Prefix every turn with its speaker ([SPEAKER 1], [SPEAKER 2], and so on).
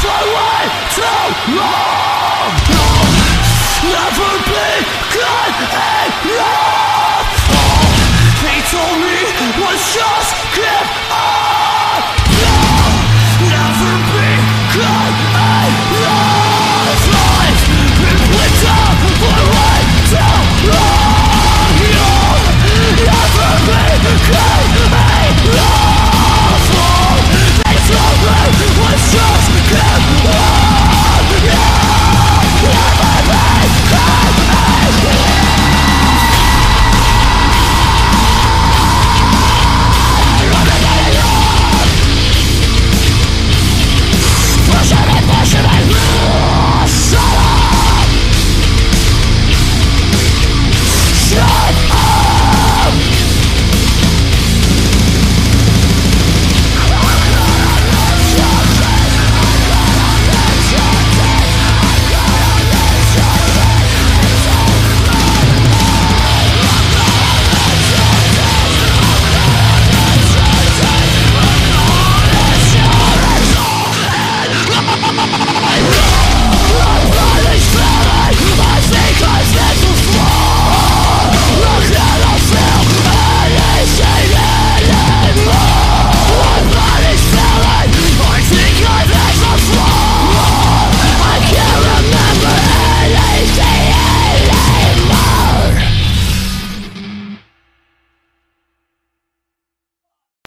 [SPEAKER 1] for way too long. Never be good enough.